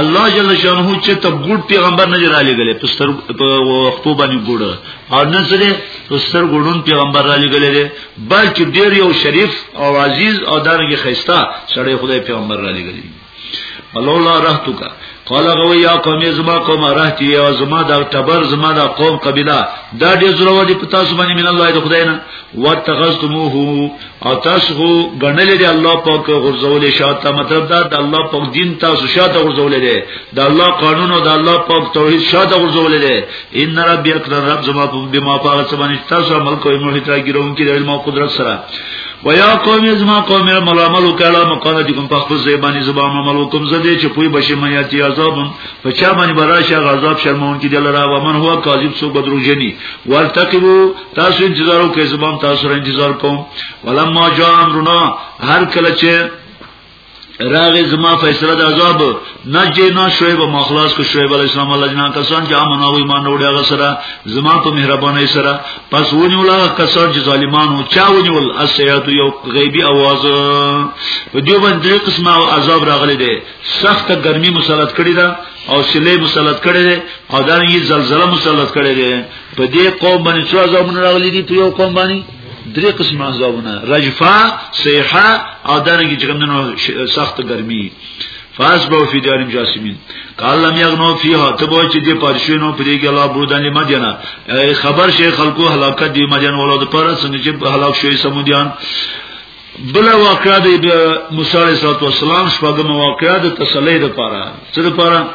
الله جل شانه چې ته ګډ پیغمبر نه را لګلې په ستر په وختو باندې ګډ او نه سره په ستر ګډون پیغمبر را لګلې بلکې ډیر یو شریف او عزیز او دانګي خيستا سړی خدای پیغمبر را لګلې الله رحمتو کا قال غو یا قوم زما قوم راهتی یا زما دا تبر زما دا قوم قبیله دا دې زرو دي پتا سو باندې من الله د خدای نه واتخذتموه او تاسو خو غنلې دی الله پاک غرزولې شاته مطلب دا د الله پاک دین تاسو شاته غرزولې دی د الله قانون او د الله پاک توحید شاته غرزولې دی ان رب یکر رب زما بما پاک سبحانه تاسو عمل کوی مو هیڅ راګیرون کې د علم او قدرت سره ویا قوم زما قوم ملامل کړه مقاله دي کوم په خپل زبانی زبان عمل کوم زده چې پوی بشي مې یاتي عذاب په چا باندې براشه غذاب شرمون کې دلرا ومن هو کاذب سو بدروجنی ورتقبو تاسو انتظار وکړئ زبام تاسو را انتظار کوم ولما جاء امرنا هر کله چې راغی زما فیصله د عذاب نجینا شعیب مخلاص کو شعیب علی السلام الله جنا کسان چې امن او ایمان وروړي هغه سره زما په مهرباني سره پس ونیول هغه کسان چې ظالمانو چا ونیول اسیات یو غیبی आवाज په دې باندې درې قسمه عذاب راغلي دي سخت ګرمي مسلط کړی دا او سلی مسلط کړی دی او دا یې زلزلہ مسلط کړی دی په دې قوم باندې څو عذابونه راغلي دي په یو قوم باندې درې قسم عذابونه رجفه صيحه او دانګي چې کومنه سخت ګرمي فاس بو فی داریم جاسمین کالم یغنو فیها تبو چې دی پارشینو پرې کې الله بودانی مدینه خبر شي خلکو هلاکت دی مدین ولود پر څنګه چې هلاک شوی سمودیان بل واقعا د موسی علیه السلام شپږم واقعا د تسلی لپاره څه لپاره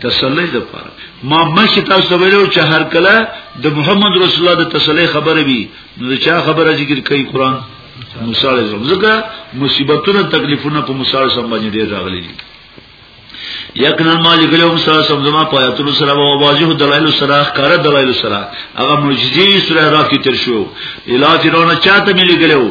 تسلی د پاره ما مخکې تاسو ته ویلو چې هر کله د محمد رسول الله د تسلی خبره وي نو چا خبره ذکر کوي قران موسی علیه السلام ځکه مصیبتونه تکلیفونه په موسی علیه السلام باندې ډیر راغلي دي یقینا ما لګل هم سره سم زما پایتونو سره او واضح دلایل سره ښکار دلایل سره هغه معجزې سره راکی تر شو الا فرعون چاته ملي ګلو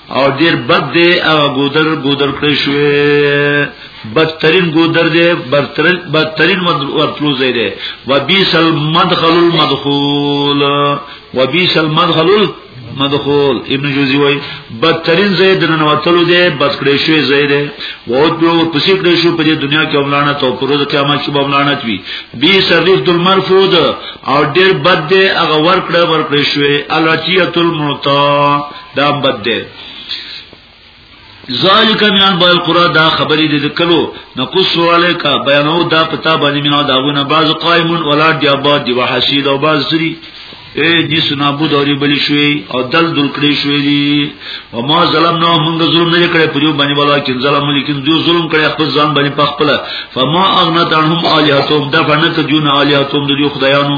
او ډیر بد دی هغه ګودر ګودر کړی شوی بدترین ګودر دی بدترین بدترین ورتلو ځای دی وبیس المدخل المدخول وبیس المدخل مدخول ابن جوزی وای بدترین ځای د ننوتلو دی بد کړی شوی ځای دی او په پسې کړی شو په دنیا کې املانه تو پر ورځ قیامت کې املانه وي بی سرفت المرفود او ډیر بد دی هغه ورکړه ورکړی شوی الاتیه المعطا دا بد دی ذالک من انباء القرى دا خبرې دې کلو نقص عليك بیانو دا پتا باندې مینا داونه بعض قائمون ولا دی آباد دی وحسید او بعض سری اے دې سنابود اوري بلی شوی او دل دل کړی شوی دی او ما ظلم نه موږ ظلم نه کړی پریو باندې والا کین ظلم لیکن دوی ظلم کړی خپل ځان باندې پخپل فما اغنت عنهم الہاتهم دا فنت جون الہاتهم د خدایانو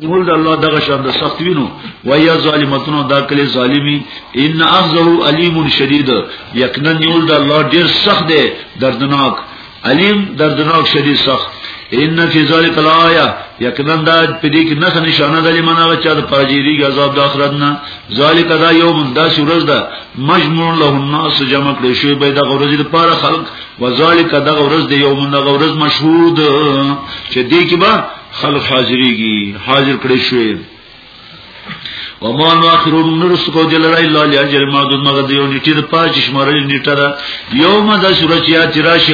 نیول د الله دغه شان د سخت وینو ویا ظالمتونو دا کلی ظالمی ان اخذه علیم شدید یقینا نیول د الله ډیر سخت دی دردناک علیم دردناک شدید سخت ان فی ذلک الایا یقینا دا په دې کې نه نشانه د لمن هغه چا د پاجيري عذاب د آخرت نه ذالک دا یوم دا سورز دا مجموع له الناس جمع کړي شوی به د غورځي لپاره خلق وذالک دا غورز د یوم د غورز مشهود چې دې کې به خلق حاضریږي حاضر کړی شوی ومان واخرون نرس کو دل را الا لاجل ما دون مغد یو نیټه د پاج شمارل نیټه را یوم د سورج یا تراش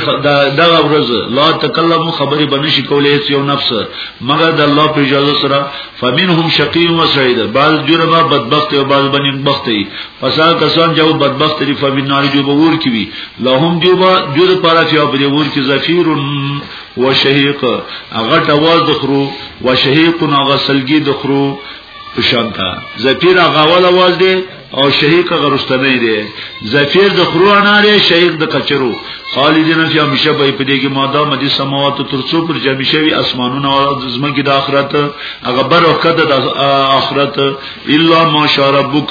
دا ورځ لا تکلم خبرې بنشي کولې یو نفس مگر د الله په اجازه سره فمنهم شقی و سعید بعض جرما بدبخت او بعض بنی بخت ای پسا کسان جو بدبخت دی فمن نار جو بور کی وی لهم جو با جو پر فی ابری ور کی زفیر وشهيق هغه ټواز د خرو وشهيق هغه سلګي د خرو په شان تا زفیر هغه اول आवाज دی او شهیق غرستنه دی زفیر د خرو اناره شهیق د کچرو خالدین فی همیشه به په دې کې ماده مدي سماوات ترڅو پر جمع شوی اسمانونه او د زمکه د آخرت هغه بر وخت د آخرت الا ماشاء ربک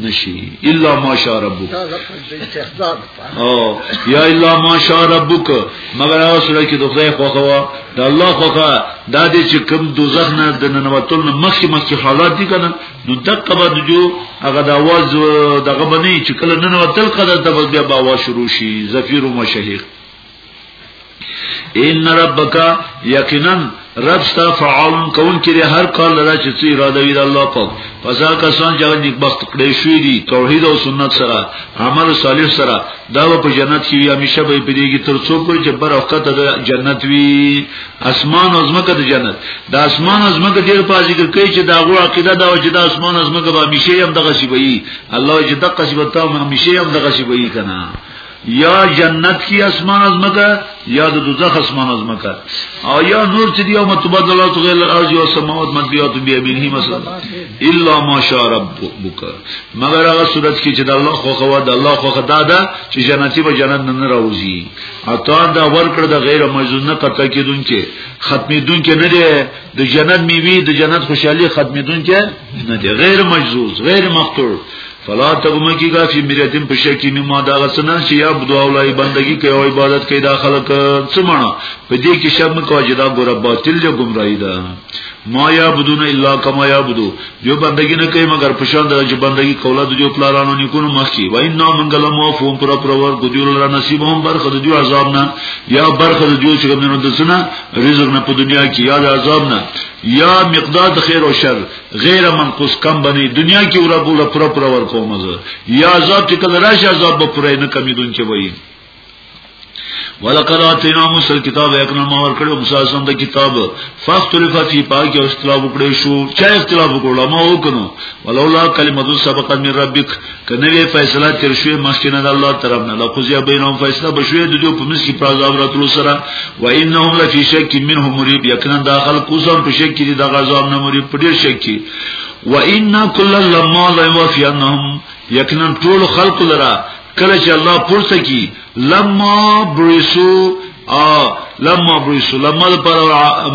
نشي الا ماشاء ربک او یا الا ماشاء ربک مگر هغه سره کې د خدای خوخوا د الله خوخه د دې چې کوم دوزخ نه د ننوتل نه مخکې مخکې حالات دي کنه نو دقه بعد جو هغه د आवाज دغه باندې چې کله ننوتل قدر د بیا باوا شروع شي زفیر او مشهیق ان ربک یقینا رب ستا فعال کون کړي هر کار لرا چې څه اراده وي د الله پاک فزا کسان چې نیک بخت کړي شوی دي توحید او سنت سره عمل صالح سره دا په جنت کې وي همیشه به پدېږي تر څو پر چې بر وخت د جنت وي اسمان او زمکه د جنت د اسمان او زمکه ډېر په ذکر کوي چې دا غو عقیده دا چې د اسمان او زمکه به همیشه هم دغه شی وي الله چې دغه شی به تاسو همیشه هم دغه شی وي کنه یا جنت کی اسمان از مکه یا د دوزخ اسمان از مکه او یا نور چې دی او متبدلات غیر الارض او سماوات مدیات بیا بینه مثلا الا ماشاء ربک مگر هغه صورت کې چې د الله خو خو د الله خو خدا ده چې جنتی به جنت نه راوځي اته دا ورکړه د غیر مجنون نه قطع کیدونکې ختمیدونکې نه دی د جنت میوي د جنت خوشحالي ختمیدونکې نه دی غیر مجزوز غیر مقتول فلا تبمکی گا فی مریتیم پشکی مما دا غسنا چې یا بدو اولای بندگی کوي او عبادت کوي دا خلک څه معنا په دې کې شب مکو چې دا ګور باطل جو گمراهی ده ما یا بدون الا کما یا بدو جو بندگی نه کوي مگر پښان دا چې بندگی کوله د جو پلارانو نیکونو مخکي و ان منګل مو فوم پر پر ور ګجور لرا نصیب هم برخه د جو عذاب نه یا برخه د جو چې کوم نه دسنه رزق نه په دنیا کې یا د عذاب نه یا مقدار خیر او شر غیر منقوص کم بنی دنیا کې ورا بوله پر پر ور کوم زه یا عذاب چې کله راشي عذاب به پر نه کمی دن کې وایي ولقد اتینا موسی الكتاب یقینا ما ور کړو موسی سم د کتاب فاختلف فی پاک او اختلاف وکړي شو چا اختلاف وکړو ما وکنو ولولا کلمه سبقت من ربک کنه وی فیصله تر شوی مخکې نه د الله طرف نه لقضیا بینهم فیصله بشوی د دوی په منځ کې پرځاب راتلو سره و انهم لفی شک منه مریب یقینا داخل کوزم په شک کې د غزاب نه مریب په ډیر شک کې و ان کل لما لا یوفی انهم یقینا ټول خلق لرا کله چې الله پورته کی لما بریسو ا لما بریسو لما پر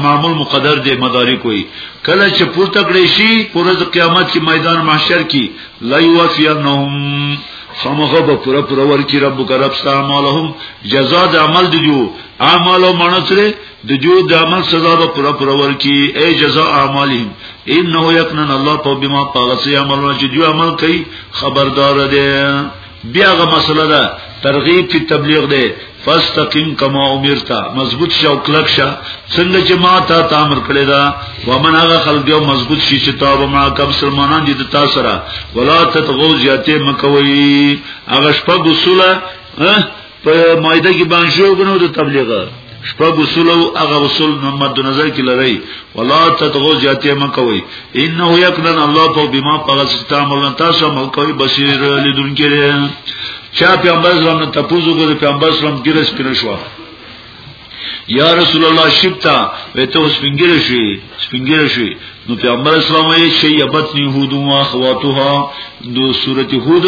معمول مقدر دی مدارک وي کله چې پورته کړی شي پرز قیامت کې میدان محشر کې لا یوفینهم خامخه به پورا پورا ورکی رب کرب ستا اعمالهم جزاء د عمل دیو اعمال او منصره د جو د عمل سزا به پورا پورا ورکی ای جزاء اعمالهم انه یقنا الله په بما پاغسی عمل چې جو عمل کوي خبردار دی بیا غو مسله ده ترغیب فی تبلیغ ده فاستقیم کما امرتا مضبوط شو کلک شه څنګه چې ما ته تا امر کړی دا ومن هغه خلک یو مضبوط شي چې تاب ما کم سلمانان دي د تا سره ولا تتغو زیاته مکوي هغه شپه غسوله په مایده کې باندې شو کنو د تبلیغ شپږ اصول او هغه اصول محمد نظر کې لري ولا تتغو جاتیه مکوي انه یقدن الله په بما پغس استعمال تاسو عمل کوي بصیر لیدونکي چا پیغمبر اسلام نه تپوزو کو پیغمبر اسلام کې رس کړی شو یا رسول الله شپتا وته اوس پنګیر شي سپنګیر شي نو پیغمبر اسلام یې شی یبت یهودو ما خواتها دو سورته هود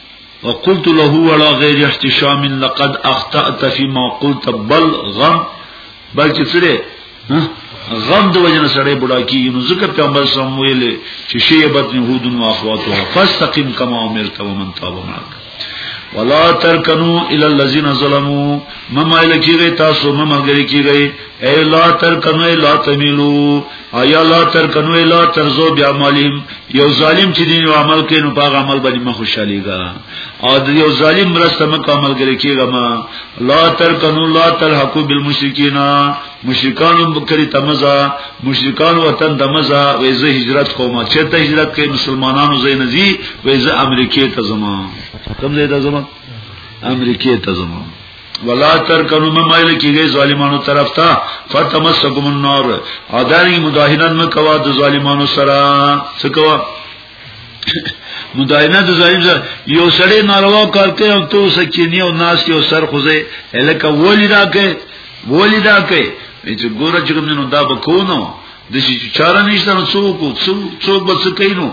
وقلت له ولا غیر احتشام لقد اخطأت فيما قلت بل غم بلکې سره غم د وجنه سره بډا کیږي نو ذکر پیغمبر صلی الله علیه وسلم چې شیبت یهود او اخواته فاستقم کما امرت ومن تاب معك ولا ترکنو الى الذين ظلموا مما الکیږي تاسو مما ګری کیږي اے لا ترکنو لا تميلو ایا لا تر کنو لا تر زو بیا مالیم یو ظالم چې دین او عمل کینو په عمل باندې مخ خوشاليګا او د یو ظالم مرسته مکمل کړي کیګا ما لا تر کنو لا تر حقو بالمشرکین مشرکان بکری تمزا مشرکان وطن تمزا وې زه هجرت کوم چې ته هجرت کوي مسلمانانو زې نزي وې زه امریکای ته زما کوم زې ته زما امریکای ته زما ولا تر کنو ممایل کیږي ظالمانو طرف ته فتمسکم النار اداري مداهنت مکوا د ظالمانو سره څه کوا مداینه د ظالم سره یو سړی ناروا کار کوي او تو سکینی او ناس یو سر خوځي الکه ولی دا کوي ولی دا کوي چې ګوره چې کوم نه دا بکونو د شي چاره نشته نو څوک څوک څوک بس کینو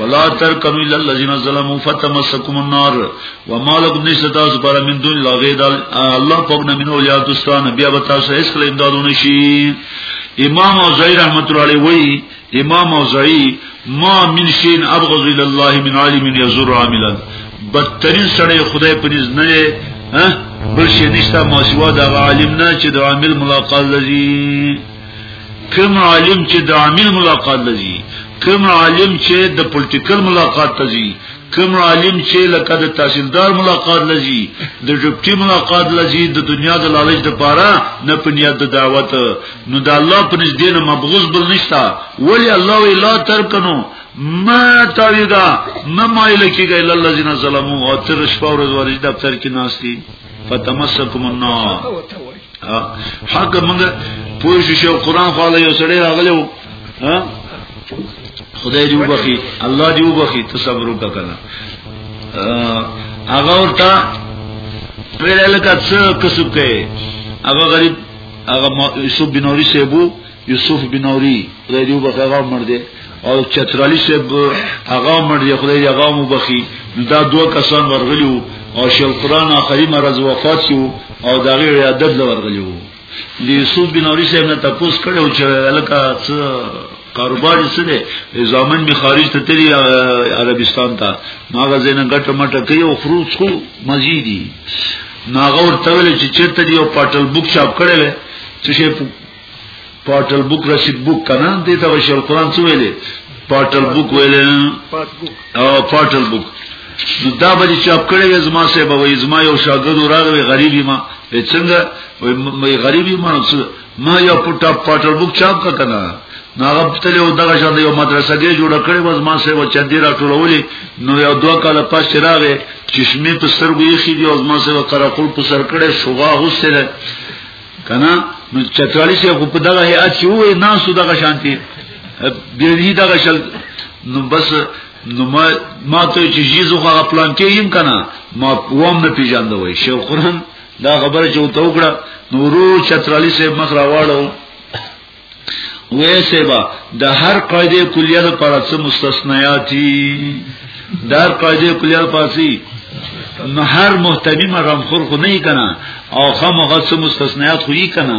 ولا ترکنوا الى الذين ظلموا فتمسكم النار وما لكم من ستاس پر من دون لا غير الله فقنا من اولياء دوستان بیا به تاسو هیڅ کله امدادونه شي امام اوزعی رحمت الله علیه وی امام اوزعی ما من شین ابغض الى الله من عالم يزور عاملا بدترین سړی خدای پنځ نه دی بل شي نشته ما سوا د عالم نه چې د عامل ملاقات لري کوم عالم چې د عامل ملاقات لږي کوم عالم چې د پولیټیکل ملاقات لږي کوم عالم چې لکه د تحصیلدار ملاقات لږي د ډپټي ملاقات لږي د دنیا د لالچ د پاره نه پنیاد د دعوت نو د الله په نږدې نه مبغوز بل نشتا ولی الله الا ترکنو ما تاویدا ما مایل کیږي الا الذين ظلموا او تر شپور ورځ دفتر کې ناشتي فتمسکم النار حق موږ پوه شو قرآن خو له یو سړی راغلی و خدای دې وبخي الله دې وبخي ته صبر وکړه هغه ورته پیرل کڅ کسو کې هغه غریب هغه شو بنوري سیبو یوسف بنوری خدای دې وبخښي هغه مړ دی او چترالی صاحب هغه مړ دی خدای دې هغه وبخښي دا دوه کسان ورغلیو او شیخ قران اخري مرز وفات شو او دا غیر عادت لورغلیو د یوسف بنوری صاحب نه تاسو کړو چې الکه څه کاروبار څه دی ځامن می خارج ته تری عربستان ته ماغه زینه ګټه مټه کوي او فروټ خو مزيدي ناغور تول چې چرته دی او پټل بوک شاپ کړل چې پورټل بوک رشید بوک کنه دې ته وشي القرآن څه ویلې پورټل بوک ویلې او پورټل بوک نو دا به چاپ کړي وې زما سه به وې زما یو شاګرد راغوي غریبي ما په څنګه وې غریبي ما نو ما یو پټا پټل بوک چاپ کا کنه ناغه پتل یو دغه شان یو مدرسه کې جوړ کړي بس ما سه و چندې را ټولولې نو یو دوه کاله پس راغې چشمه په سترګو یې خېږي او ما سه و قراقل په سر کړي شوغا غوسره کنا نو چتوالی شه خو په دغه هيئت کې وې ناسو دغه شانتي بیرنی دغه شل نو بس نو ما ما ته چې جیزو خو پلان کې يم کنا ما ووم نه پیژاند وای شیخ قران دا خبره چې وته وکړه نورو چترالی سه مخ راواړو ویسه با د هر قاعده کلیه لپاره څه مستثنیاتی در قاعده کلیه لپاره نو هر محتمی مرام خور خو نه کنا او خامخا څه مستثنیات خو یې کنا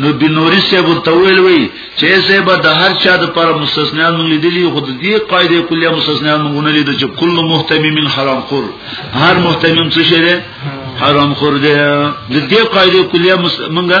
نو بنوری سے بتویل وی چې سه به د هر چا د پر مستثنیان مونږ لیدلی خود دې قاعده کلیه مستثنیان مونږ نه لیدل چې کل محتمی من حرام خور هر محتمی څه شری حرام خور دې د دې قاعده کلیه مونږه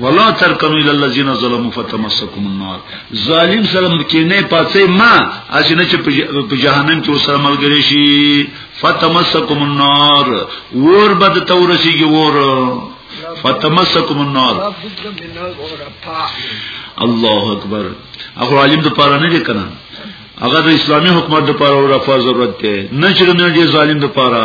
ولا ترکنو الى الذين ظلموا فتمسكم النار ظالم سلام کې نه پاتې ما اسنه چې په جهنم کې وسره ملګری شي فتمسكم النار ور بد تورسیږي ور فتمسكم النار الله اکبر هغه عالم د پاره نه کنه هغه د اسلامي حکومت د پاره او رفاض ضرورت ده نه چې نه ظالم د پاره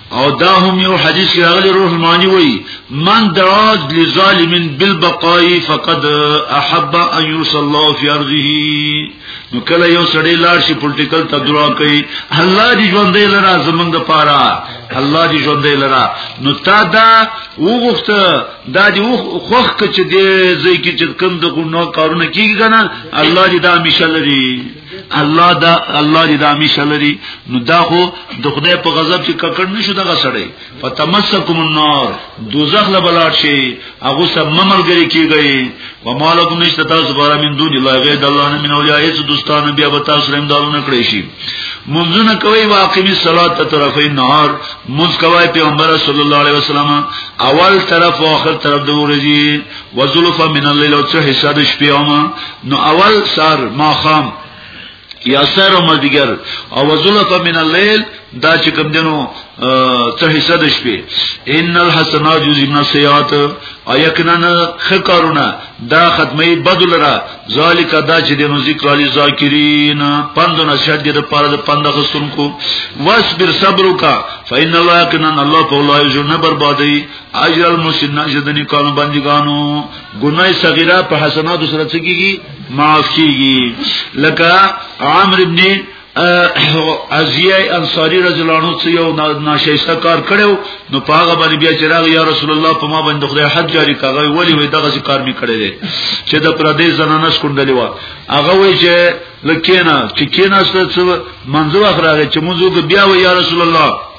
او دا هم یو حدیث راغلی روح المانی وی من دعا لظالم بالبقاء فقد احب ان يوصل الله في ارضه نو کله یو سړی لاړ شي پولیټیکل ته دعا کوي الله دې ژوندې لرا زمنګ پاره الله دې ژوندې لرا نو تا دا وغوښته دا دې خوخ کچ دې زې کې چې کوم د ګناه کارونه کیږي کنه الله دې دا همیشه لري الله دا الله دې دا همیشه لري نو دا خو د خدای په غضب کې ککړ نشو دغه سړی فتمسکم النار دوزخ له بلار شي هغه سم مملګری کیږي و مالکم نشته تاسو بارا من دون الله غیر د الله نه من اولیاء هیڅ دوستان بیا به تاسو رحم دالو نه کړی شي منځونه کوي واقعي صلات ته طرفې نهار منځ کوي پیغمبر صلی الله علیه وسلم اول طرف او آخر طرف د ورځي وزلفا من الليل او څه حصہ د شپې اوما نو اول سار ما خام یا سر او مدیګر او وزلفا من الليل دا چې کوم دنو څه حصہ د شپې ان الحسنات یذبن السیئات او یقینا خکارونه دا ختمي بدل را ذالک دا چې دنو ذکر علی ذاکرین پندو نشد دې د پاره د پند خستونکو واصبر صبرک فإن الله کنا الله په الله یو نه بربادي اجر المسنن چې د نیکانو بندګانو ګناي صغیره په حسنات سره څګيږي معاف کیږي لکه عامر ابن ازیه انصاری رضی الله عنه چې یو ناشایسته کار کړو نو پاغه باندې بیا چې راغی یا رسول الله په ما باندې خدای حد جاری کاغوي ولی وې دغه کار می کړی دی چې د پردې زنانه سکوندلې و هغه وې چې لکینا چې کینا ست منځو اخراغه چې منځو بیا و یا رسول الله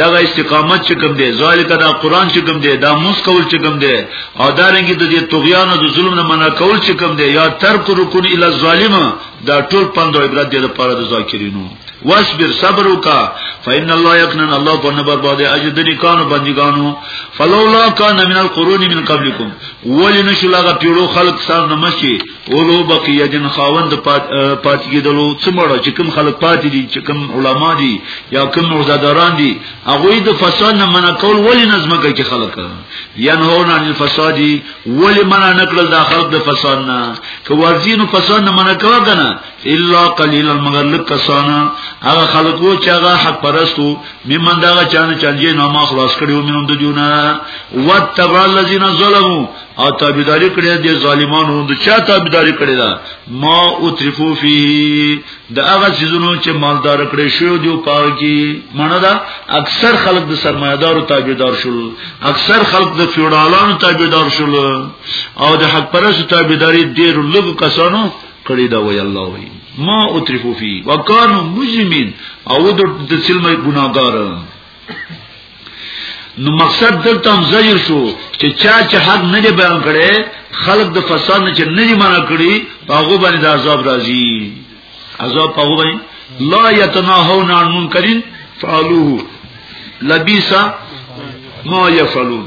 دغه استقامت چې کوم دی ذالک دا قران چې کوم دی دا موس کول چې کوم دی او دا رنګ د دې طغیان او د ظلم نه منع کول چې کوم دی یا ترک رکون الی ظالم دا ټول پند او عبرت دی لپاره د ذاکرینو واصبر صبر وکا فإن الله يكنن الله په نبر باندې اجر د نیکانو بندګانو فلولا کان من القرون من قبلكم ولنشلغه پیړو خلق سره نمشي ولو بقیه جن خاوند پات کېدلو څمړه چې کوم خلک پات دي چې کوم علما دي یا کوم عزاداران دي هغه د فساد نه منع کول ولې نظم کوي چې خلک ینهون عن الفساد ولې منع نکړل د خلک د فساد نه که ورزینو فساد نه منع کوي کنه الا قليلا مگر لک کسانا هغه خلکو چې هغه حق پرستو ممن دا چانه چانجې نامه خلاص کړیو مینم د دیونه وتبع الذين ظلموا او تابعداري کړې دي ظالمانو د چا تابعداري کړې ده ما اترفو فی د هغه سيزونو چې مالدار کړې شو دی پاو کې معنی دا اکثر خلک د سرمایدارو تابعدار شول اکثر خلک د فیوډالانو تابعدار شول او د حق پرسو تابعداري ډېر لږ کسانو کړې ده وی الله وی ما اترفو فی وکانو مجرمین او د تسلمه ګناګار نو مقصد دلته هم زجر شو چې چا چې حق نه دی بیان کړي خلق د فساد نه چې نه دی منع کړي هغه باندې د عذاب راځي عذاب هغه باندې لا يتناهون عن منکر فعلوه لبیسا ما يفعلون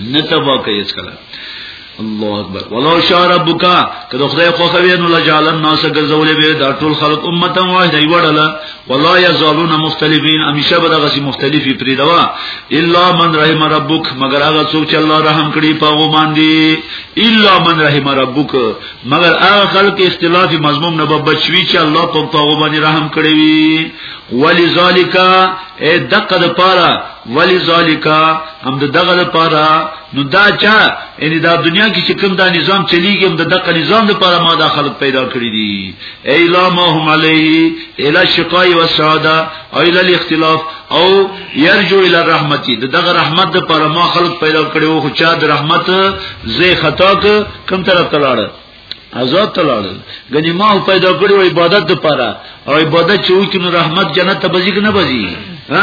نه تبا کوي اسکلا الله اکبر ولو شاء ربک کله خدای خو خوي نو لجال الناس غزولې به دا ټول خلق امته واحده وړله ولا يزالون مختلفين همیشه به دغه سي مختلفي پری دوا الا من رحم ربک مگر هغه څوک چې الله رحم کړي په و باندې الا من رحم ربک مگر هغه خلق اختلافي مضمون نه بچوي چې الله په پاغو باندې رحم کړي وي ولذالک اے دقه د پاره ولی ذالکا هم د دغه لپاره نو دا چا یعنی دا دنیا کې چې کوم دا نظام چلیږي هم د دغه نظام لپاره ما دا خلق پیدا کړی دي ایلا ما هم علی الی شقای و سعاده او الی الاختلاف او یرجو الی رحمتی د دغه رحمت لپاره ما خلق پیدا کړی او خو چا د رحمت زی خطا کوم طرف ته لاړ عذاب تلاړ غنی ما پیدا کړو عبادت لپاره او عبادت چې وکړو رحمت جنت ته بځی کنه بځی ها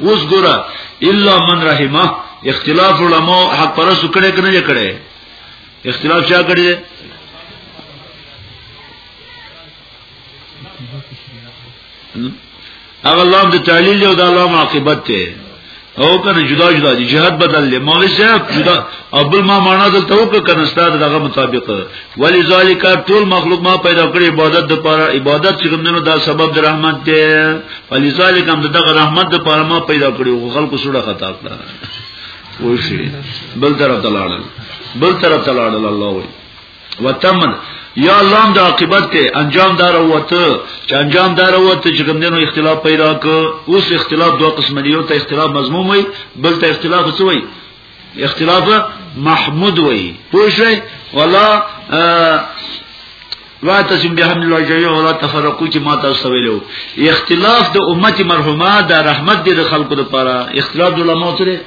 اوس ګوره الا من رحمه اختلاف علماء حق پرسو کړي کنه یې کړي اختلاف چا کړي هغه لام د تعلیل او د لام عاقبت ته او کنه جدا جدا دي جهاد بدل له مولوی صاحب جدا ابل ما معنا دلته وکړه کنه ستاد دغه مطابق ولذالک ټول مخلوق ما پیدا کړی عبادت د پاره عبادت چې کومنو دا سبب د رحمت دی ولذالک هم دغه رحمت د پاره ما پیدا کړی خو خلکو سره خطا کړه وشي بل طرف تلاړل بل طرف تلاړل الله وي وتمن یا الله د عاقبت ته انجام دار وته چې انجام دار وته چې کوم دینو اختلاف پیدا ک اوس اختلاف دوه قسم دی یو ته اختلاف مضمون وي بل ته اختلاف څه وي اختلاف محمود وای پوښی ولا لا تسم بهم الله جميعا ولا تفرقوا چې ما تاسو ویلو اختلاف د امت مرحومه د رحمت د خلقو لپاره اختلاف د علماء سره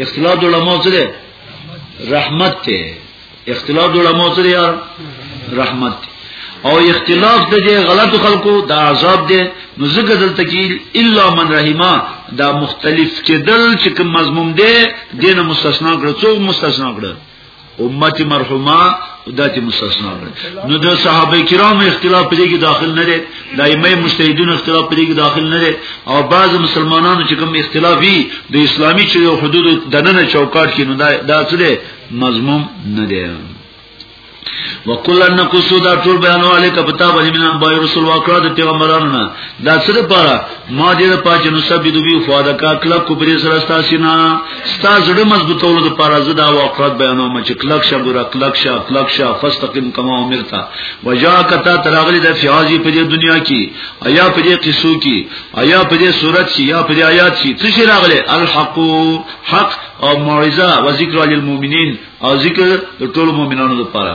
اختلاف د علماء سره رحمت ته اختلاف د علماء سره یار رحمت دی او اختلاف د دې غلط خلکو د عذاب دی نو زګه دلته کې الا من رحما دا مختلف کېدل چې کوم مضمون دی دینه مستثنا کړ څوک مستثنا کړ امت مرحومه دا چې مستثنا کړ نو د صحابه کرام اختلاف پرې کې داخل نه لري د ائمه مجتهدین اختلاف پرې کې داخل نه لري او بعض مسلمانانو چې کوم اختلافي د اسلامي چې حدود دننه چوکاټ کې نو دا څه مضمون نه دی وکلن نقصو دا ټول بیان علیک پتا باندې من بای رسول واکړه د پیغمبرانو نه دا څه لپاره ما دې د پاج نو سب دې دوی خو دا کا کله کوبري سره ستاسو نه ستاسو زړه مضبوطولو د پاره زدا واقعات بیانوم چې کلک شه ګور کلک شه کلک شه فاستقم کما امرتا وجا کتا تراغلی د فیاضی په دې دنیا کې ایا په دې قصو کې ایا په دې صورت کې یا په دې آیات کې څه شي راغله الحق حق او موعظه و ذکر للمؤمنین او ذکر د ټول مؤمنانو لپاره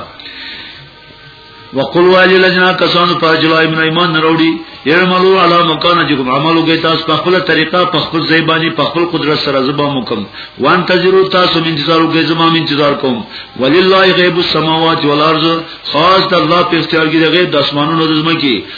وقل والی لجنا کسانو په جلای من ایمان نروړي يرملو علی مکان جکم عملو گئی تاسو په خپل طریقه په خپل زیبانی په خپل قدرت سره زبا مکم وان تجرو تاسو انتظار وګئ زما انتظار کوم ولله غیب السماوات والارض خاص د الله په اختیار کې د غیب د اسمانونو د زمکي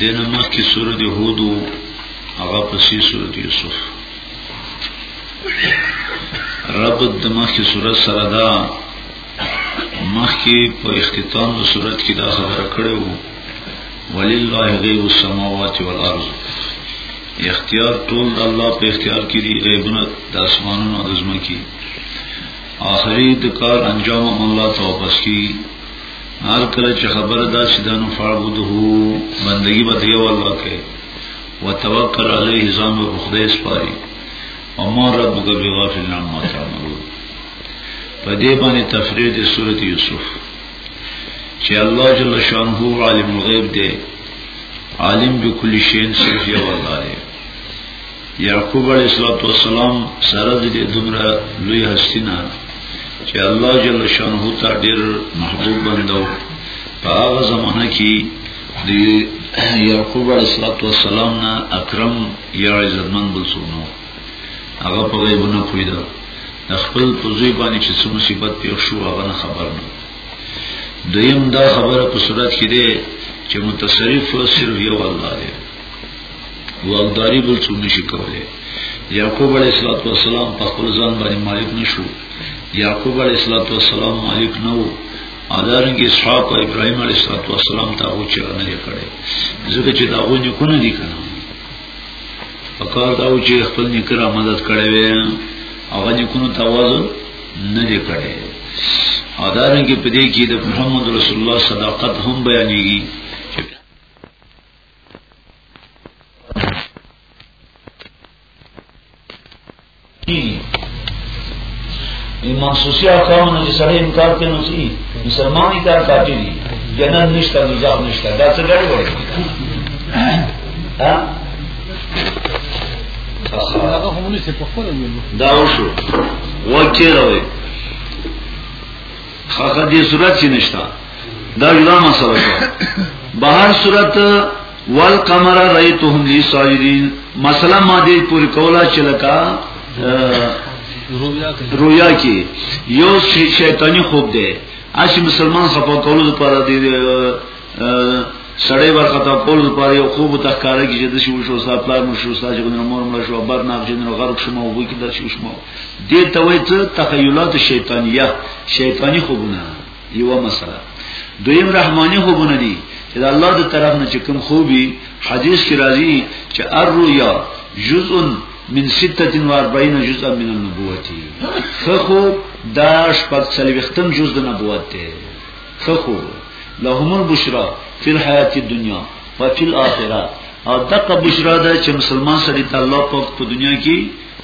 دین مخکې سورۃ هود او هغه پسې سورۃ یوسف رب د مخکې سورۃ سره دا مخکې په اختتام د سورۃ کې دا خبره کړې وو ولله غیب السماوات والارض اختیار ټول الله په اختیار کې دی غیبونه د اسمانونو او د زمکي آخري د کار انجام الله ته واپس کی هر کله چې خبره دا شي دنو فعبده بندگی به دی والله کې وتوکل علیه ځان او خدای سپاري او ما ربک بغافل عما تعملون په دې باندې تفریح د سورته یوسف چې الله جل شانه عالم الغیب دی عالم بكل شيء صرف یو الله دی یعقوب علیه السلام سره د دې دومره لوی هستی نه چې الله جل شانه ته ډیر محبوب بندو په هغه زمانہ کې د یعقوب علیه السلام نه اکرم یا عزتمن بل څوک نه هغه په غیبونه پویدا خپل په ځای باندې چې څه مصیبت پیښ شو هغه نه خبر نه دویم دا خبره په صورت کې ده چې متصرف صرف یو الله دی واکداری بل څوک نشي کولای یعقوب علیه السلام په خپل ځان باندې مالک نشو یعقوب علیه السلام مالک نه وو ادارنګ اسحاق او ابراهيم عليه السلام ته او چې نه کړي ځکه چې دا غوږی کو نه دي کنه پکار دا او چې خپل نکره مدد کړي وي هغه نکونو توازن نه دي کړي ادارنګ په دې کې د محمد رسول الله صداقت هم بیانېږي ایمان سوسی احکام نه چې سړی انکار کوي نو سي مسلمان دي تر کافي دي جنت نشته نجات نشته دا څه ګړې وایي ها دا وشو وکیل وي خاصه دې صورت چې نشتا دا جدا مسله شو بهر صورت والقمر رایتهم لی ساجدین مسله ما دې پوری کولا چې لکه رویا کې یو شیطانی خوب دی اسی مسلمان خپل کولو لپاره دی سړی ورخطا کول پر یو خوب تخکاره کې چې د شو شو صاحب پلان مو شو صاحب جنو مور مړ شو بر نه جنو غرق شو مو وکی د شو شو دې ته وایي ته تخیلات شیطانیه شیطانی خوبونه یو مسله دویم رحمانی خوبونه دي چې د الله د طرف نه چې کوم خوبي حدیث کې راځي چې الرؤیا جزء من 46 جزء من النبوت خو دا شپږ څلوختم جزء د نبوت دی خخو لهم البشرا فی الحیات الدنیا و فی الاخره او دغه بشرا ده چې مسلمان سړي ته الله پاک په دنیا کې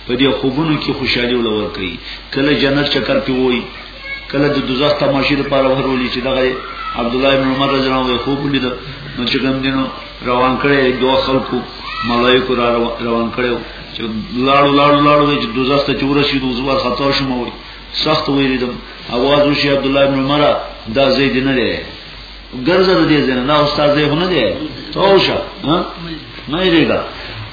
په دې خوبونو کې خوشحالي ولور کوي کله جنت چکر کې وای کله د دوزخ تماشې لپاره ورولې چې دغه عبد الله بن عمر رضی الله عنه خوب لید نو چې کوم دینو روان کړي دوه خلکو ملائکه را روان کړي چې لاړو لاړو لاړو چې دوزخ ته چور شي دوزوار خطا شوم وای سخت ویریدم اواز وشي عبد الله بن عمر دا زید نه دی ګرځه دې زنه دا استاد دې نه دی توشه ها نه دیګا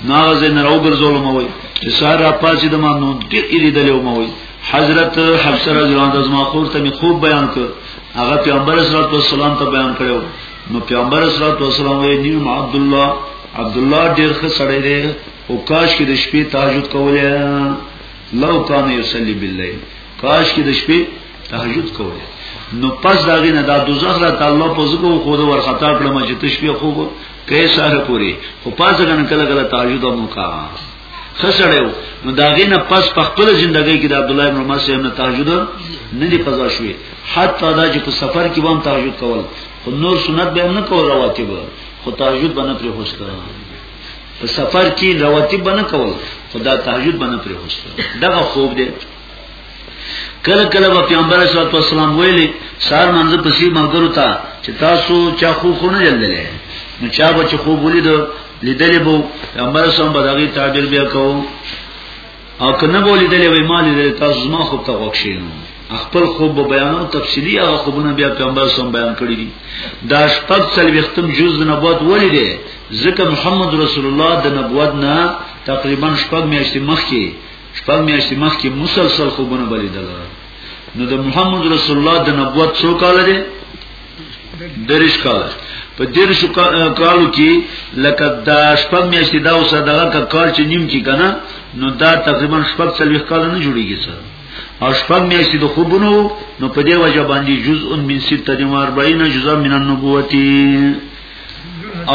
ناغه زنه راو ګرځول مو وي چې سارا پاسې د ما نو دې اړې دلې مو وي حضرت حفصه رضی الله عنها زما خور ته خوب بیان کړ هغه پیغمبر صلی الله علیه وسلم ته بیان کړو نو پیغمبر صلی الله علیه وسلم یې نیم عبد الله عبد الله ډیر ښه سړی دی او کاش کې د شپې تهجد کولای لو کان یصلی باللیل کاش کې د شپې تهجد کوی نو پس داغه نه دا دوزخ را تعالی په زګو خو د ورخطا کړم چې تشبیه خو کې سره پوری خو پس غن کله کله تهجد مو کا خسړیو نو داغه نه پس په خپل ژوندۍ کې د عبد الله بن عمر سره نه تهجد نه دی قضا شوی حتی دا چې په سفر کې وام تهجد کول خو نور سنت به نه کول راوته خو تهجد باندې پر هوښ کړه په سفر کې رواتب بنه کول خدا تهجد بنه پرې هوسته دغه خوب دی کله کله په پیغمبر صلی الله علیه وسلم ویلي سار منځ پسې ملګرو ته چې تاسو چا خو خو نه جلدلې نو چا به چې خوب ولید لیدلې بو پیغمبر صلی الله علیه وسلم به دغه تعبیر بیا کوو او کنه بولی دلې وای مال دې تاسو ما خو ته وښین خپل خوب به بیانو تفصیلی هغه خوبونه بیا پیغمبر سم بیان کړی دي دا شپږ څل وختم جز د نبوت ولې دي ځکه محمد رسول الله د نبوت نه تقریبا شپږ میاشتې مخکې شپږ میاشتې مخکې مسلسل خوبونه بلیدل نو د محمد رسول الله د نبوت څو کال دي درش کال په درش کالو کې لکه دا شپږ میاشتې دا اوسه دغه کال چې نیم کې کنه نو دا تقریبا شپږ څلوېښت کال نه جوړیږي څه او شپږ میاشتې د خوبونو نو په دې وجه باندې جزء من 46 جزء من النبوتی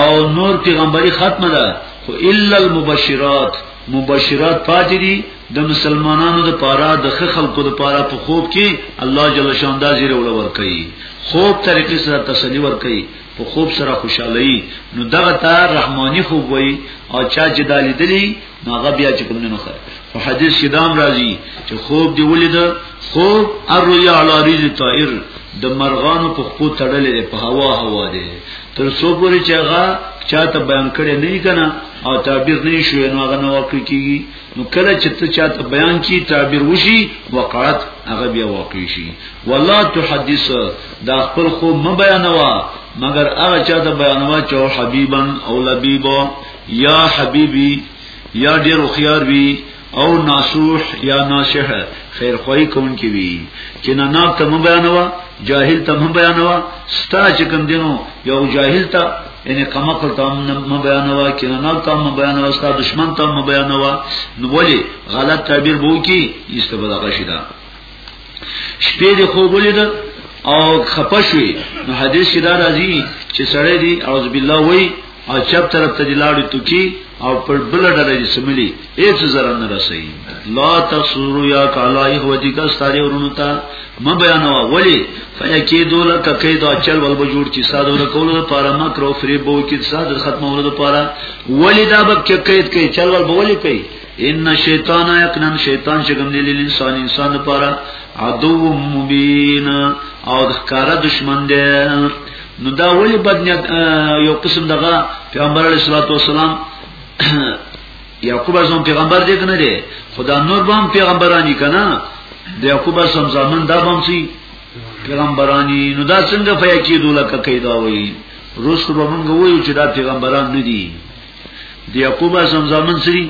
او نور پیغمبري ختمه ده خو الا المبشرات مبشرات پاتې دي د مسلمانانو د پاره د خ خلکو د پاره په خوب کې الله جل شان دا زیره ول ور کوي خوب طریقې سره تسلی ور کوي په خوب سره خوشحالي نو دغه ته رحماني خوب وي او چا چې دا لیدلی نو هغه بیا چې کوم نه خره په حدیث کې دام راځي چې خوب دی ولید خوب الرؤيا على ريز طائر د مرغانو په خپو تړلې په هوا هوا دی تر څو پورې چې هغه چاته بیان کړي نه کنا او تعبیر نه شوی نو هغه نو واقع کیږي نو کله چې ته چاته بیان کی تعبیر وشي وقعت هغه بیا واقع شي ولا تحدث دا خپل خو م بیانوا مگر هغه چاته بیانوا چې او حبیبن او لبیبا یا حبیبی یا ډیر خيار وی او ناسوح یا ناشح خیر خوای کون کی وی چې نه ناب ته م بیانوا جاهل ته م بیانوا ستا چې کوم دینو یو جاهل ته یعنی کما کول ته م بیانوا کینه نه ته م بیانوا ستا دشمن ته م بیانوا نو ولی غلط تعبیر بو کی ایسته بدغه شیدا شپې د خوب ولید او خپشوي نو حدیث کې دا راځي چې سړی دی اعوذ بالله وای او چپ طرف ته دی لاړ تو کی او پر بل ډله یې سملی هیڅ zarar نه رسي لا تسرو یا کالای هو دي کا ستاره ورونو ته م بیانو ولی فیکی دوله ککی دا چل ول بجوړ چې ساده ول کول د پاره مکر او فریب بو کې ساده ختمه ول د پاره ولی دا به کې قید کې چل ول بولی کوي ان شیطان یقینا شیطان چې کوم دی انسان انسان لپاره عدو مبین او د ښکارا دشمن دی نو دا ولی بد نیت یو قسم دغه پیغمبر علیه الصلاۃ والسلام یعقوب اسلام پیغمبر دی کنه دی خدا نور بام پیغمبرانی کنه د یعقوب اسلام زامن دا بام سی پیغمبرانی نو دا څنګه فیا کیدو لکه کیدا وای روس به مونږ وایو چې دا پیغمبران نه دي د یعقوب اسلام زامن سری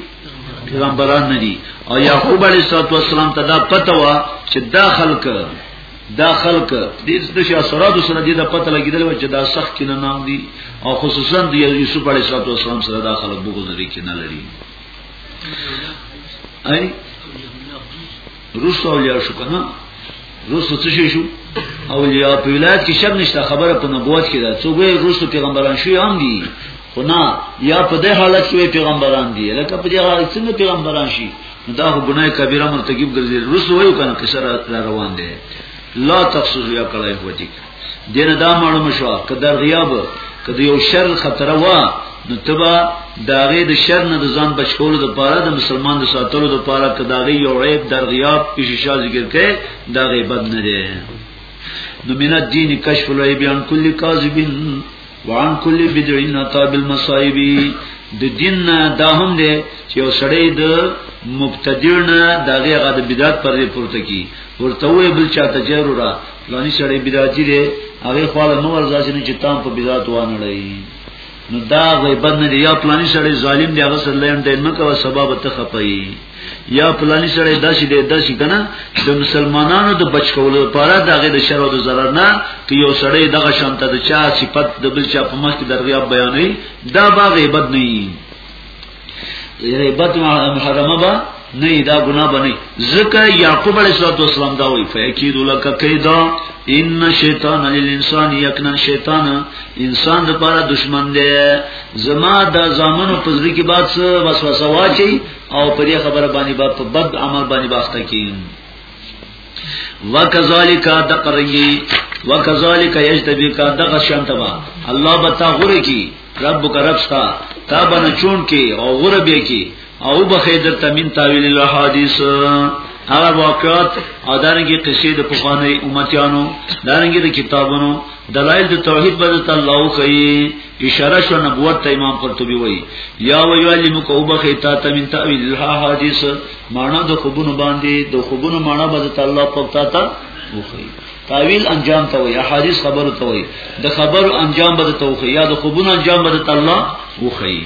پیغمبران نه دي او یعقوب علیه السلام ته دا پته وا چې دا خلک دا خلک د دې اثرات سره د پته لګیدل چې دا سخت کینه نام دي او خصوصا د یوسف علی السلام سره دا خلک بغض لري کې نه لري ای روسو اولیاء شو کنه روسو څه شي شو اولیاء په ولایت کې شب نشته خبره په نبوت کې ده څوګه روسو پیغمبران شو هم دي خو نه یا په دې حالت کې پیغمبران دي لکه په دې حالت کې پیغمبران شي دا هو ګناه کبیره مرتکب ګرځي رسو وایو کنه قصه را روان دي لا تخصص یا کړای هو دي دینه دا معلوم شو کدر غیاب کدی یو شر خطر وا نو تبا داغه د شر نه د ځان بچولو د پاره د مسلمان د ساتلو د پاره کداغه یو عیب در غیاب پیششا ذکر کړي دا غیبت نه دی نو مینه دین کشف العیب عن کل کاذبین وعن کل بدعین عطا بالمصائب د دین نه دا هم دی چې یو سړی د مبتدی نه دغه هغه د بدعت پر دې پورته کی ورته وې بل چاته جوړ را پلاني سړی بدعتي دی هغه خپل نو ورځا چې تام په بدعت وانه لای نو دا غیبت نه دی یا پلاني سړی ظالم دی هغه سره لاندې نه کوي سبب ته خپي یا پلانی سره داسې دی داسې کنه د مسلمانانو د بچ کولو لپاره دغه د شر او د zarar نه ته یو سړی دغه شانته د چا صفت د بل چا په مخ کې درغیا بیانې دا با غیبت نه وي غیبت محرمه با نه دا ګناه بنه زکه یعقوب علیه السلام دا وی فیکید لک کیدا ان شیطان للانسان یکنن شیطان انسان لپاره دشمن دی زما د زامنو پزری کې بعد وسوسه واچي او په دې خبره باندې با په بد عمل باندې باخته کی وکذالک دقرنگی وکذالک یجتبیک دغه شانتبا الله بتا غره کی ربک ربستا تا بنه چون کی او غره به کی او بخیر در تمن تاویل الحدیث هغه واقعات او دانګي قصې د پخواني امتیانو دانګي د کتابونو دلایل د توحید بدلت الله کوي اشاره شو نبوت ته امام قرطبي وایي یا ویعلم کو بخی تا تمن تاویل الحدیث معنا د خوبونو باندې د خوبونو معنا به تعالی په تا ته وخی تاویل انجام ته وایي احادیث خبرو ته وایي د خبرو انجام به ته وخی یا د خوبونو انجام به تعالی وخی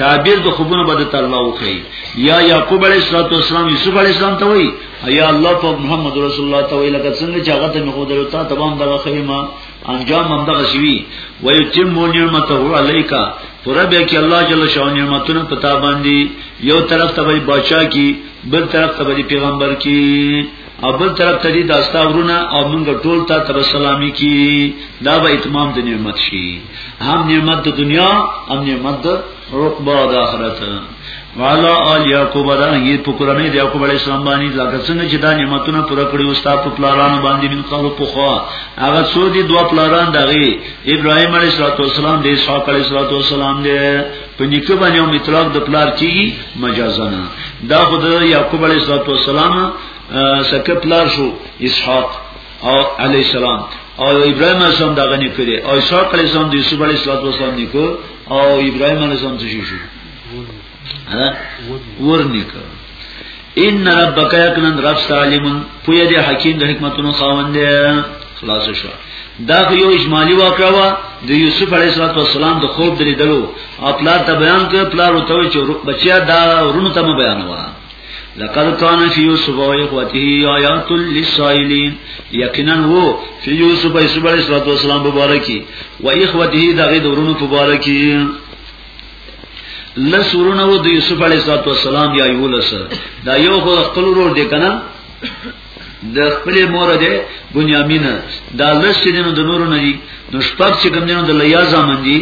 تعبیر د خوبونو بده تعالی وکي یا یعقوب علیه السلام یوسف علیه السلام ته وای یا الله په محمد رسول الله ته وای لکه څنګه چې هغه ته مخ درو ته تمام دغه خیمه انجام هم دغه شوی و یتم نعمته علیکا پر به کې الله جل شان نعمتونه پتا باندې یو طرف ته وي بچا کی بل طرف ته وي پیغمبر کی او بل طرف ته دي داستا ورونه او موږ ټول ته تب سلامي کی دا به اتمام د نعمت شي هم نعمت د دنیا هم نعمت د عقبا د آخرت والا آل یعقوب دا یی په قران دی یعقوب علی السلام باندې ځکه څنګه چې دا نعمتونه پوره کړی او ستاسو په پلاران باندې من قبل په خو هغه څو دي دوه پلاران دغه ابراهیم علی السلام دی اسحاق علی السلام دی په نیکه باندې او مطلق د پلار چی مجازنه دا خود یعقوب علی السلام سکه پلار شو اسحاق او علی السلام او ابراهيم اسلام دا غني کړي او اسحاق عليه السلام د يوسف عليه السلام نيکو او ابراهيم عليه السلام څه شي ورنکه ان ربک یکنن رب سالمون پوی دی حکیم د حکمتونو خاوند دی خلاص شو دا یو اجمالی واقعا وا د یوسف علیه السلام د خوب درې دلو او پلار ته بیان کړ پلار او ته چې بچیا دا ورونو ته بیان وا لقد كان في يوسف واخوته آيات للسائلين یقینا وو في يوسف ایسو علیہ السلام مبارکی و اخوته دغه دورونو مبارکی لسورونه و د یوسف علیه السلام یا یولس دا یو خو خپل ورور دی کنه د خپل مور دی بنیامین دا لس چې دینو د نورو نه دي نو شپږ چې کوم دینو د لیا زامن دي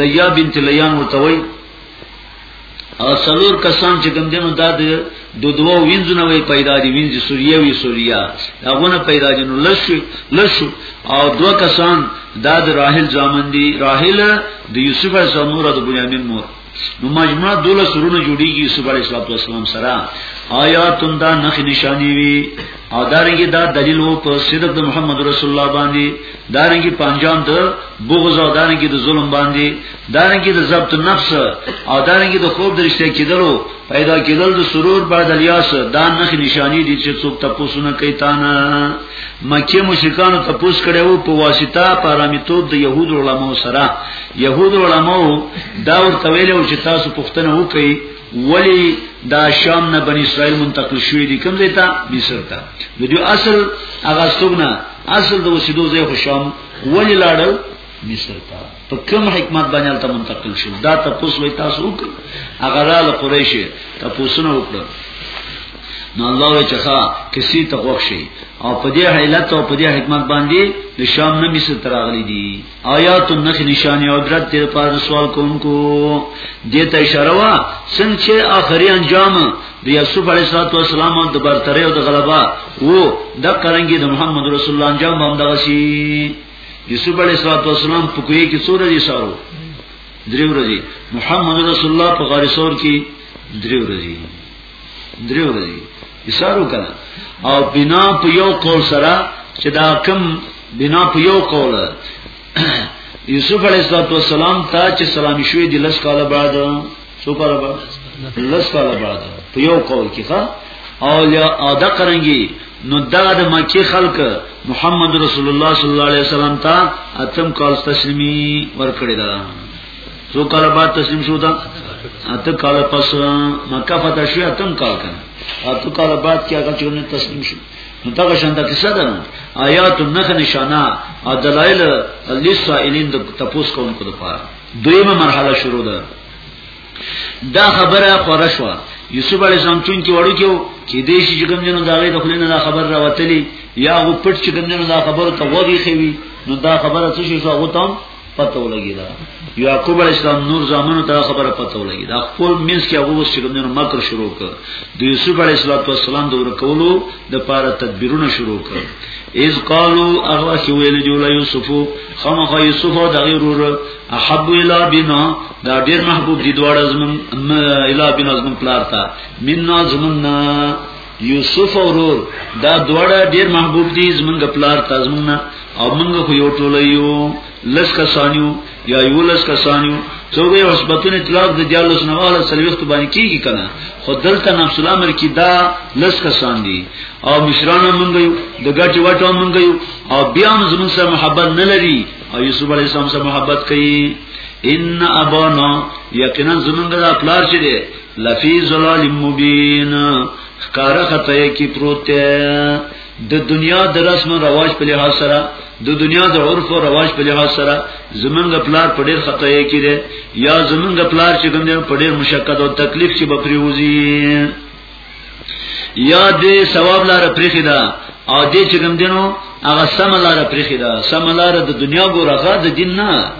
لیا بنت لیان متوي او څلور کسان چې کوم دینو دا د دو دو وینځونه وی پیدا دي وینځي سوریا وی سوریا هغه پیدا دي نو لشو لشو او دو کسان دا د راحل ځامن دي راحل د یوسف علیه السلام مور د بنیامین مور نو مجمع دوله سرونه جوړیږي یوسف علیه السلام سره آیاتن دا نخ نشانی وی او دارنګي دا دلیل وو په صدق د محمد رسول الله باندې دارنګي پنجام د بغض او دارنګي د ظلم باندې دارنګي د ضبط نفس او دارنګي د خوب درشته کېدلو پیدا کېدل د سرور بعد الیاس دا نخ نشانی دي چې څوک تاسو نه کوي تانه مکه مشرکان تاسو کړه وو په واسطه پارامیتوب د يهود علماء سره يهود علماء دا ورته ویلو چې تاسو پښتنه وکړي ولی دا شام نه بنی اسرائیل منتقل شوی دي کوم ځای ته مصر ته د دې اصل هغه څوګنه اصل د وسیدو ځای خو شام ولی لاړل مصر ته په کوم حکمت باندې الته منتقل شو دا تاسو وې تاسو وکړه هغه را له قریشه تاسو نه وکړه نو الله وی چخا کسی ته وښی او په دې حیلت او په دې حکمت باندې د شام نه مصر تراغلی دي آیات النخ نشانه او عبرت تیر پر سوال کوونکو دې ته اشاره وا څنګه اخري انجام د یوسف علی السلام او د برتری او د غلبا وو د قرنګي د محمد رسول الله انجام هم دغه شي یوسف علیہ الصلوۃ والسلام په کوی کې څوره دي سارو دریو ورځې محمد رسول الله په غار ثور کې دریو ورځې دریو ورځې اشارو کړه او بنا په یو قول سره چې دا کم بنا په یو قول یوسف علیہ الصلوۃ والسلام ته چې سلام شوې د لس کاله بعد څو کاله بعد لس کاله بعد په یو قول کې ښا او یا ادا کرانګي نو دا د مکی خلق محمد رسول الله صلی الله علیه وسلم ته اتم کال تسلیمی ورکړی دا څو کال بعد تسلیم شو دا اته کال پس مکه فتح شو اتم کال کنه اته کال بعد کې هغه چونه تسلیم شو نو دا شانته کیسه ده آیات النخ نشانه او دلایل لسائلین د تپوس کوونکو لپاره دویمه مرحله شروع ده دا خبره خوره شو یوسف علی السلام چون کې وړو کې چې دې شي چې کوم جنو دا غي د خلینو دا خبر را وتلی یا غو پټ چې کوم جنو دا خبره ته وږي خوي نو دا خبره څه شي هغه ته پته ولګی دا یعقوب علی السلام نور زامنو ته خبره پته ولګی دا خپل مینس کې هغه وس چې کوم جنو مکر شروع کړ د یوسف علی السلام د ورکولو د پاره تدبیرونه شروع کړ اذ قالو اغوا شویل جو لا یوسف خامخ یوسف او دغه ورور احب الى بنا دا ډیر محبوب دي دواړه زمون الى بنا زمون پلار تا منا زموننا یوسف اورور دا دواړه ډیر محبوب دي زمونږ پلار تا زموننا او موږ خو یو ټول یو لس کسانیو یا یو لس کسانیو څوګه عصبتون اطلاق د دیالوس نواله سلوخت باندې کیږي کنه خو دلته نفس الامر کی دا لس کسان دي او مشران مونږ یو د ګټ وټو مونږ یو او بیا هم زمون سره محبت نه لري او یوسف علی السلام سره محبت کوي ان ابانا یقینا زمونږ د پلار چې دی لفی ظلال مبین خکار خطه کی پروت د دنیا د رسم او رواج په لحاظ سره د دنیا د عرف او رواج په لحاظ سره زمونږ پلار په ډیر خطه کی دی یا زمونږ پلار چې کوم دی په ډیر مشکل او تکلیف چې بپریوزی یا دې ثواب لاره پرېخي دا او دې چې کوم دینو هغه سم لاره پرېخي دا سم لاره د دنیا ګورغه د دین نه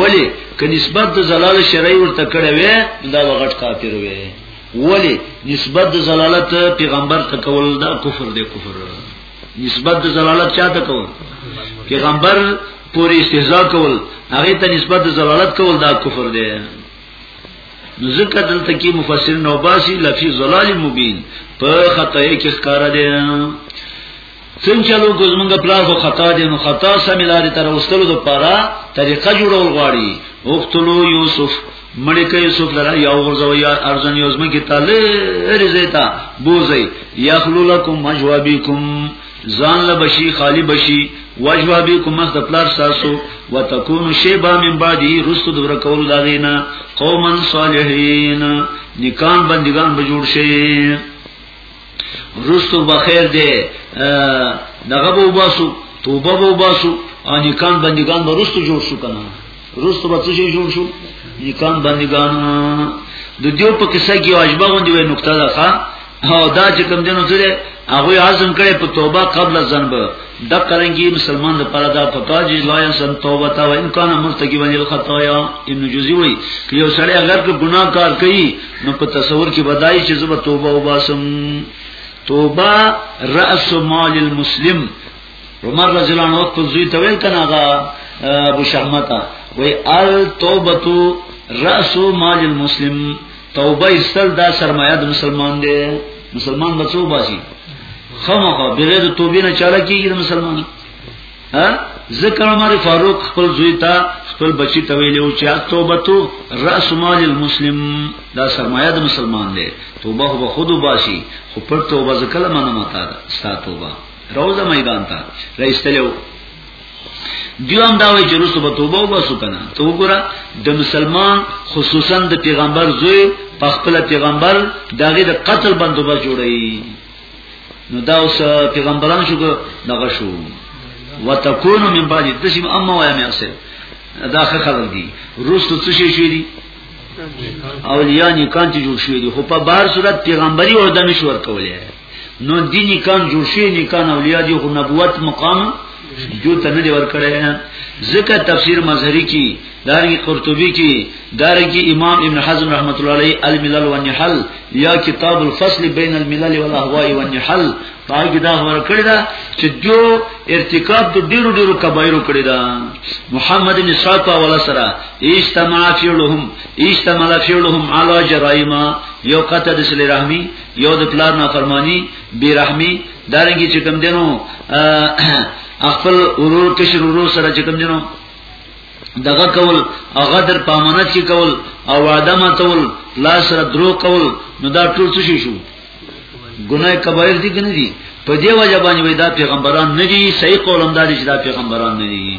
ولی که نسبت د زلال شرعي ورته کړې وې دا وغټ کافر وې ولی نسبت د زلالت پیغمبر ته کول دا کفر دی کفر نسبت د زلالت چا ته کول پیغمبر پوری استهزاء کول هغه ته نسبت د زلالت کول دا کفر دی ذکر دلته کې مفسر نو باسی لفی ظلال مبین په خطا کې ښکارا دي څنګه چلو ګزمنګ پلاس او خطا دي نو خطا سمیلاري تر وستلو د پاره طریقه جوړول غواړي وقتلو یوسف مړی کوي یوسف لرا یا ورځو یا ارزن یوزم کې تعالی رزیتا بوزي یخلو لکم مجوابیکم ځان له بشي خالی بشي وجوا به کوم مخ د پلار ساسو وتكون شيبا من بعدي رست د ورکول داغینا قوما صالحین نکان بندگان به جوړ شي رست بخیر دی دغه بو باسو توبه بو باسو ان کان بندگان به رست جوړ شو کنه روستو به څه شي جوړ شو نکان بندګان د دیو په قصه کې واجبه غوندي وې نقطه ده ښا او دا چې کوم دینو سره هغه عزم کړي په توبه قبل ذنب د قرنګي مسلمان لپاره دا پکا چې لا انسان توبه تا و امکان مرتکب ان خطایا ابن جوزی وای چې یو سړی اگر کو ګناه کار کوي نو په تصور کې بدای چې زه توبه وباسم توبه رأس مال المسلم عمر رضی الله عنه خپل زوی ته ویل کنه هغه ابو شهمتا وی ال توبتو راس مال المسلم توبه استل دا سرمایه د مسلمان دی مسلمان بچو باسي خامخا بغیر توبې نه چاله کیږي د مسلمان ها ذکر عمر فاروق خپل زوی ته خپل بچی ته ویلو چې توبه تو راس مال المسلم دا سرمایه د مسلمان دی توبه خو خود باسي خو پر توبه ځکه لمنه متا ده ستا توبه روزه میدان ته راځلو دیو هم دا وی چې رسو به توبه وباسو کنه ته وګوره د مسلمان خصوصا د پیغمبر زوی په خپل پیغمبر دغه د قتل بندوبست جوړی نو دا اوس پیغمبران شو دغه شو وتكون من بعد تشم اما ويا مياسر دا خه خبر دي روستو څه شي شي دي اولیاء نکان چې جوړ شوی دي خو په بار صورت پیغمبري او دمش ور کولای نو دي نکان جوړ شي نکان اولیاء دي خو نبوت مقام جو ته نه دی ورکړی ځکه تفسیر مظهری کی دارنګ قرطبی کی دارنګ امام ابن حزم رحمت الله علیه الملل والنحل یا کتاب الفصل بین الملل والاهواء والنحل پای کی دا خبر کړی دا چې جو ارتکاب د ډیرو ډیرو کبایرو کړی دا محمد بن اسحاق ولا سره اجتماع فعلهم اجتماع فعلهم علی جرائم یو قطع د رحمی یو د پلار نافرمانی بیرحمی دارنګي چې کوم دینو خپل ورور کشر ورور سره چې کوم دینو دغه کول او غدر پامنت کی کول او وعده ماتول لا سره درو کول نو دا ټول څه شو ګناه کبایر دي کنه دي په دې وجه باندې دا پیغمبران نه دي صحیح قول هم دا دي چې دا پیغمبران نه دي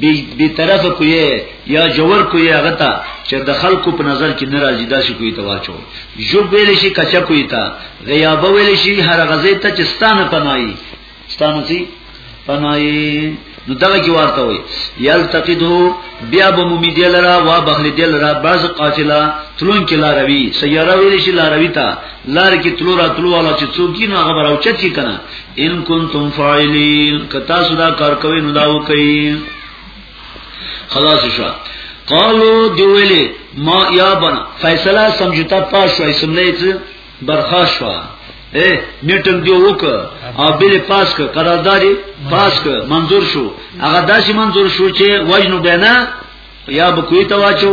بی بی طرف کوی یا جوور کوی هغه ته چې د خلکو په نظر کې ناراضی داسې کوی ته واچو جو ویل شي کچا کوی ته غیاب ویل شي هر غزه ته چې ستانه پنای ستانه سي پنای نو دغه کی ورته وي یلتقدو بیا به مومی دی لرا وا بخل دی لرا باز قاتلا تلون کی لاروی سیاره ویل شي لاروی ته لار کې تلو راتلو والا چې څوک یې نو هغه براوچت شي کنه ان کنتم فاعلین کتا سودا کار کوي نو دا وکي خلاص شو قالو دی ویلې ما یا بنا فیصله سمجھوتا پاس شو اسمبلی ته برخاست شو اے میټنګ دی وک او بل پاس ک قراردادي پاس ک منظور شو هغه داسې منظور شو چې وجنو بنا یا بکوي تواچو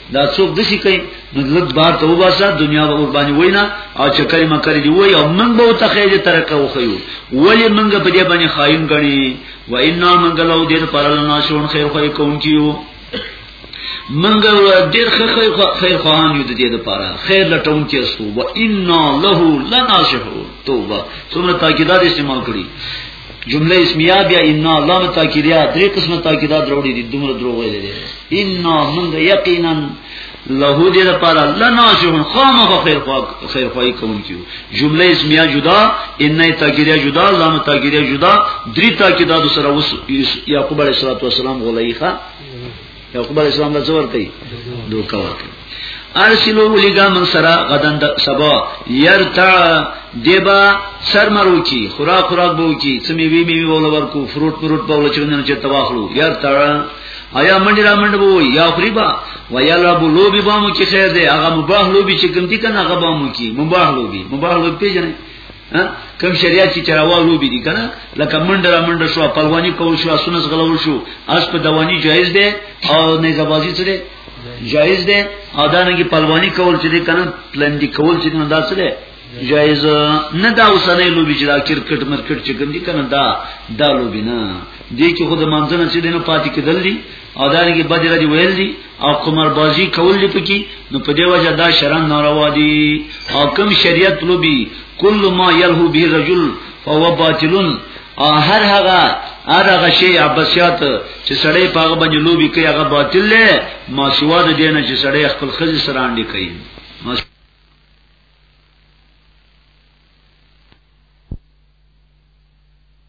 دا څوک دسی کوي نو لږ بار ته وباسه دنیا به قرباني وینا او چې کلمه کړی دی وای او موږ به ته خیره ترکه وخیو ولی موږ په دې باندې خاين غني و ان موږ لو دې پر لنا شون خیر خو کوم کیو موږ ډېر خیر خواهان یو د دې لپاره خیر لټون کې استو و ان له لناشحو توبه څومره تاکیدات استعمال کړی جمله اسمیه بیا ان لام تاکیدیا درې قسمه تاکیدات وروړي دي دومره دروغ ویل دي ان من یقینا له دې لپاره لناشون خامخ خیر خوا خیر خوای کوم کیو جمله اسمیه جدا ان تاکیدیا جدا لام تاکیدیا جدا درې تاکیدات سره اوس یعقوب علیه السلام غلایخه یعقوب علیہ السلام له څور کوي دوکا ورکړي ارسلو لګا من سرا غدن سبا يرتا دیبا سر مرو کی خوراک خوراک بو کی سمی وی می ولا ورکو فروټ فروټ په لچونه چې تواخلو يرتا ایا منډی را منډ بو یا خریبا و یا لعب لوبی بامو کی خیر دی هغه مباح لوبی چې کوم دي کنه هغه بامو کی مباح لوبی مباح لوبی پیژنه کوم شریعت چې چرواو لوبي دي کنه لکه منډه را منډه شو پلوانی کول شو اسونه غلول شو اس په دوانی جایز ده او نه زبازي څه ده جایز ده او دا نه کې پلوانی کول چې کنه پلندي کول چې نه داسې ده جایز نه دا اوسنۍ لوبي چې دا کرکټ مرکټ چې کوم دي کنه دا دا لوبي نه دي چې خود مانځنه چې دنه پاتې کېدل دي او دانګي بدر دی ویل دي او قمر بازی کول دي پکې نو په دې وجه دا شرم ناروا دي او کوم شریعت لوبي کل ما یلهو به رجل فهو باطل او هر هغه هر هغه شی عباسیات چې سړی پاغه باندې لوبي کوي هغه باطل دی ما سوا د دینه چې سړی خپل خزي سره انډي کوي